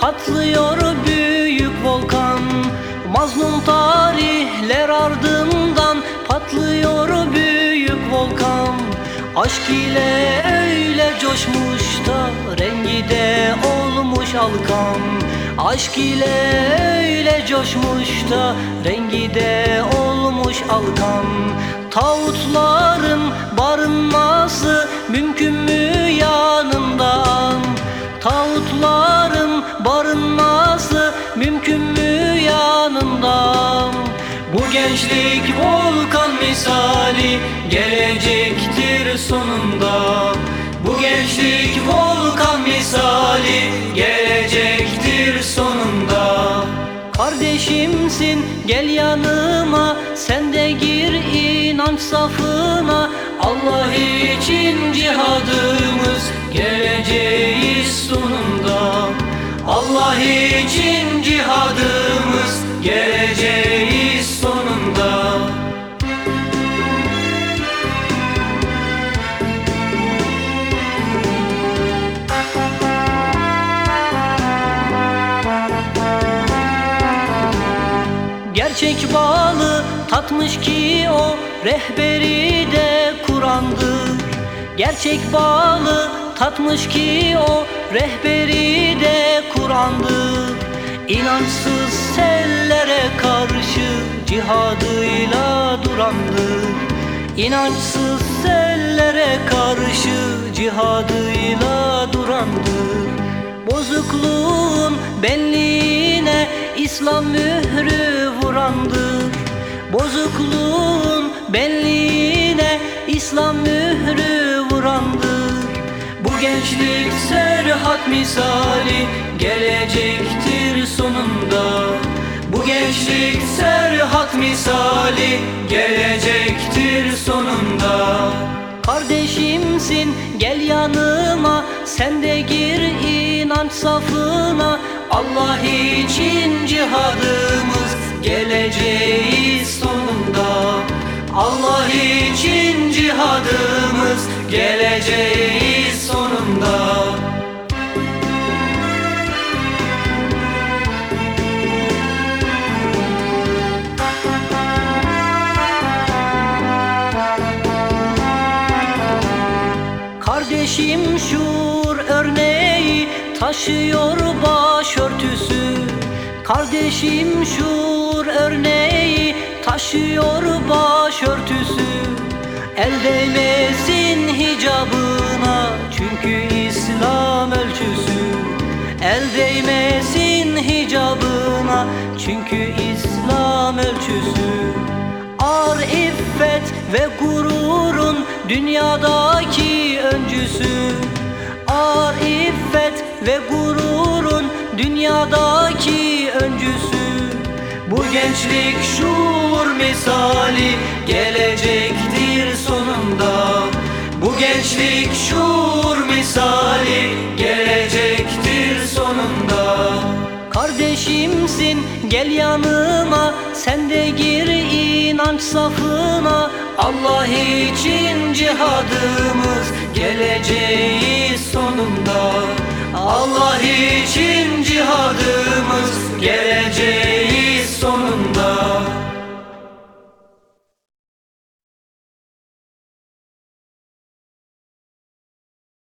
patlıyor büyük volkan Mazlum tarihler ardından patlıyor büyük volkan. Aşk ile öyle coşmuş da rengi de olmuş alkan Aşk ile öyle coşmuş da rengi de olmuş alkan Tağutların barınması mümkün mü mümkün mü yanından? Bu gençlik volkan misali gelecektir sonunda. Bu gençlik volkan misali gelecektir sonunda. Kardeşimsin gel yanıma. Sen de gir inanç safına. Allah için cihadımız geleceğiz sonunda. Allah için cihadımız geleceğiz sonunda. Gerçek balı tatmış ki o rehberi de Kur'an'dır. Gerçek balı tatmış ki o rehberi de Kur'an'dır İnançsız sellere karşı cihadıyla durandır İnançsız sellere karşı cihadıyla durandır Bozukluğun benliğine İslam mührü vurandır Bozukluğun benliğine İslam mührü gençlik serhat misali gelecektir sonunda. Bu gençlik serhat misali gelecektir sonunda. Kardeşimsin gel yanıma sen de gir inanç safına. Allah için cihadımız geleceğiz sonunda. Allah için cihadımız geleceğiz sonunda Kardeşim şuur örneği taşıyor başörtüsü. Kardeşim şuur örneği taşıyor başörtüsü. El değmesin hicabına çünkü İslam ölçüsü El değmesin hicabına. Çünkü İslam ölçüsü Ar iffet ve gururun dünyadaki öncüsü. Ar iffet ve gururun dünyadaki öncüsü. Bu gençlik şuur misali gelecektir sonunda. Bu gençlik şuur misali gelecektir sonunda. Kardeşimsin gel yanıma sen de gir inanç safına. Allah için cihadımız geleceğiz sonunda. Allah için cihadımız geleceğiz